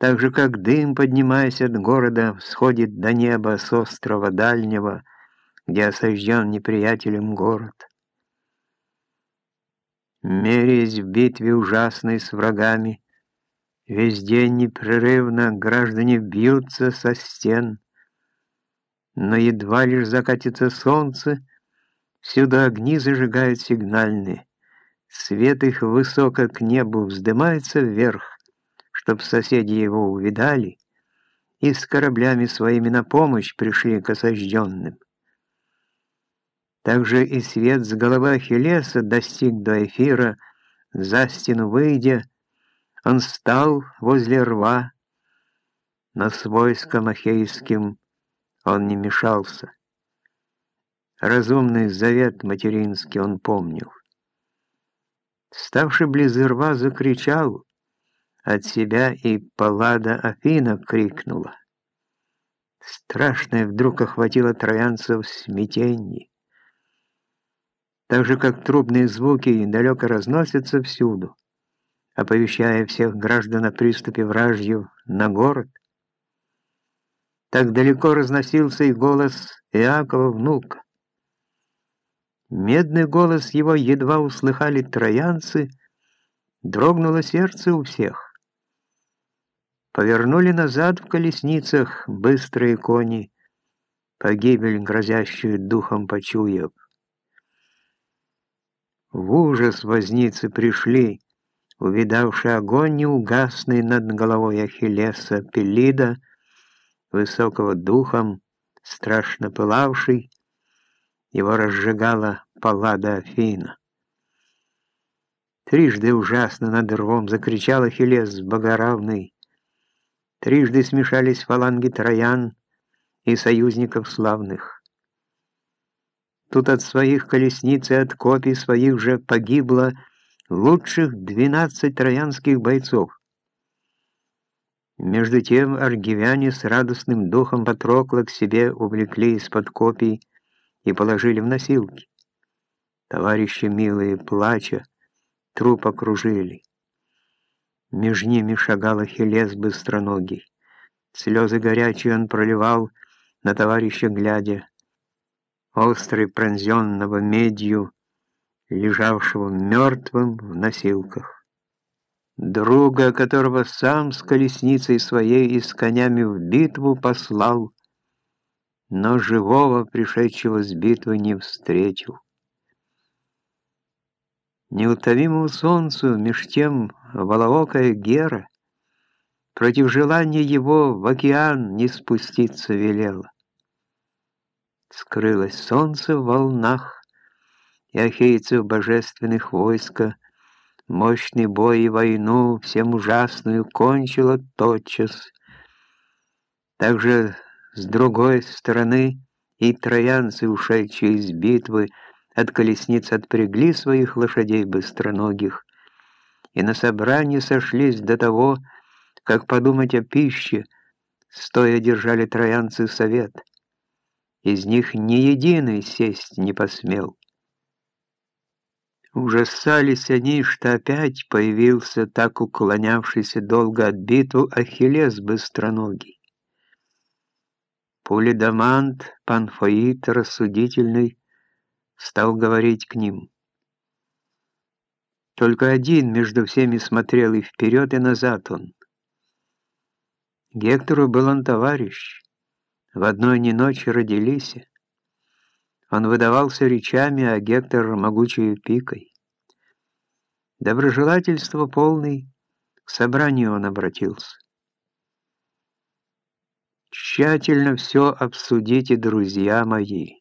так же, как дым, поднимаясь от города, всходит до неба с острова дальнего, где осажден неприятелем город. Мерясь в битве ужасной с врагами, весь день непрерывно граждане бьются со стен, но едва лишь закатится солнце, всюду огни зажигают сигнальные, свет их высоко к небу вздымается вверх, чтоб соседи его увидали и с кораблями своими на помощь пришли к осажденным. Также и свет с головы Ахиллеса достиг до эфира, за стену выйдя, он стал возле рва, но с войском ахейским он не мешался. Разумный завет материнский он помнил. Ставший близ рва, закричал, от себя и Паллада Афина крикнула. Страшное вдруг охватило троянцев смятение. Так же, как трубные звуки далеко разносятся всюду, оповещая всех граждан о приступе вражьев на город, так далеко разносился и голос Иакова внука. Медный голос его едва услыхали троянцы, дрогнуло сердце у всех. Повернули назад в колесницах быстрые кони, погибель грозящую духом почуяв. В ужас возницы пришли, увидавший огонь неугасный над головой Ахиллеса Пелида, высокого духом, страшно пылавший, его разжигала паллада Афина. Трижды ужасно над рвом закричал Ахиллес богоравный, Трижды смешались фаланги троян и союзников славных. Тут от своих колесниц и от копий своих же погибло лучших двенадцать троянских бойцов. Между тем аргивяне с радостным духом Патрокла к себе увлекли из-под копий и положили в носилки. Товарищи милые, плача, труп окружили. Меж ними шагал Ахиллес быстроногий. Слезы горячие он проливал, на товарища глядя. Острый пронзенного медью, лежавшего мертвым в носилках. Друга, которого сам с колесницей своей и с конями в битву послал, но живого, пришедшего с битвы, не встретил. Неутомимому солнцу, меж тем волоокая Гера, против желания его в океан не спуститься велела. Скрылось солнце в волнах, и ахейцев божественных войска, мощный бой и войну всем ужасную кончила тотчас. Также с другой стороны и троянцы, ушедшие из битвы, от колесниц отпрягли своих лошадей быстроногих, и на собрании сошлись до того, как подумать о пище, стоя держали троянцы совет. Из них ни единый сесть не посмел. Ужасались они, что опять появился так уклонявшийся долго от битвы Ахиллес быстроногий. Пуледамант, Панфоит рассудительный, стал говорить к ним. Только один между всеми смотрел и вперед, и назад он. Гектору был он товарищ, в одной не ночи родились. Он выдавался речами, а Гектор — могучей пикой. Доброжелательство полный, к собранию он обратился. «Тщательно все обсудите, друзья мои».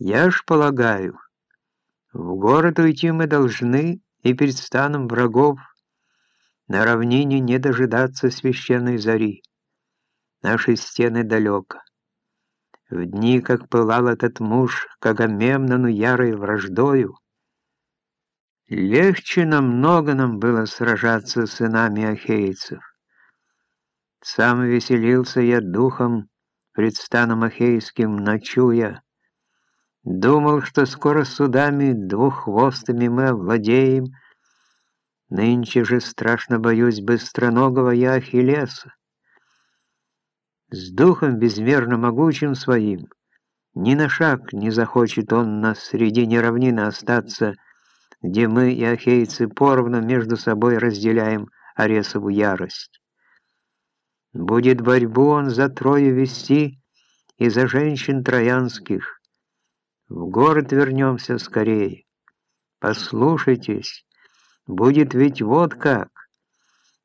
Я ж полагаю, в город уйти мы должны и перед станом врагов на равнине не дожидаться священной зари. Наши стены далеко. В дни, как пылал этот муж к Агамемнону ярой враждою, легче намного нам было сражаться с сынами ахейцев. Сам веселился я духом пред станом ахейским, ночуя, Думал, что скоро судами двуххвостыми мы овладеем, Нынче же страшно боюсь быстроногого я Ахиллеса. С духом безмерно могучим своим ни на шаг не захочет он на средине равнины остаться, где мы и ахейцы поровну между собой разделяем Аресову ярость. Будет борьбу он за Трою вести и за женщин троянских. В город вернемся скорее. Послушайтесь, будет ведь вот как.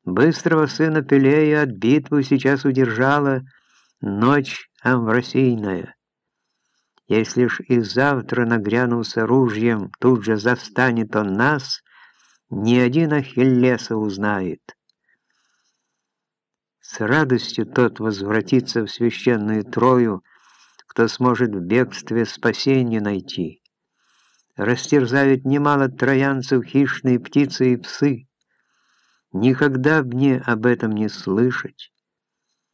Быстрого сына Пелея от битвы сейчас удержала ночь амвросийная. Если ж и завтра нагрянул с оружием, тут же застанет он нас, ни один Ахиллеса узнает. С радостью тот возвратится в священную Трою, кто сможет в бегстве спасение найти. Растерзают немало троянцев хищные птицы и псы, Никогда мне об этом не слышать.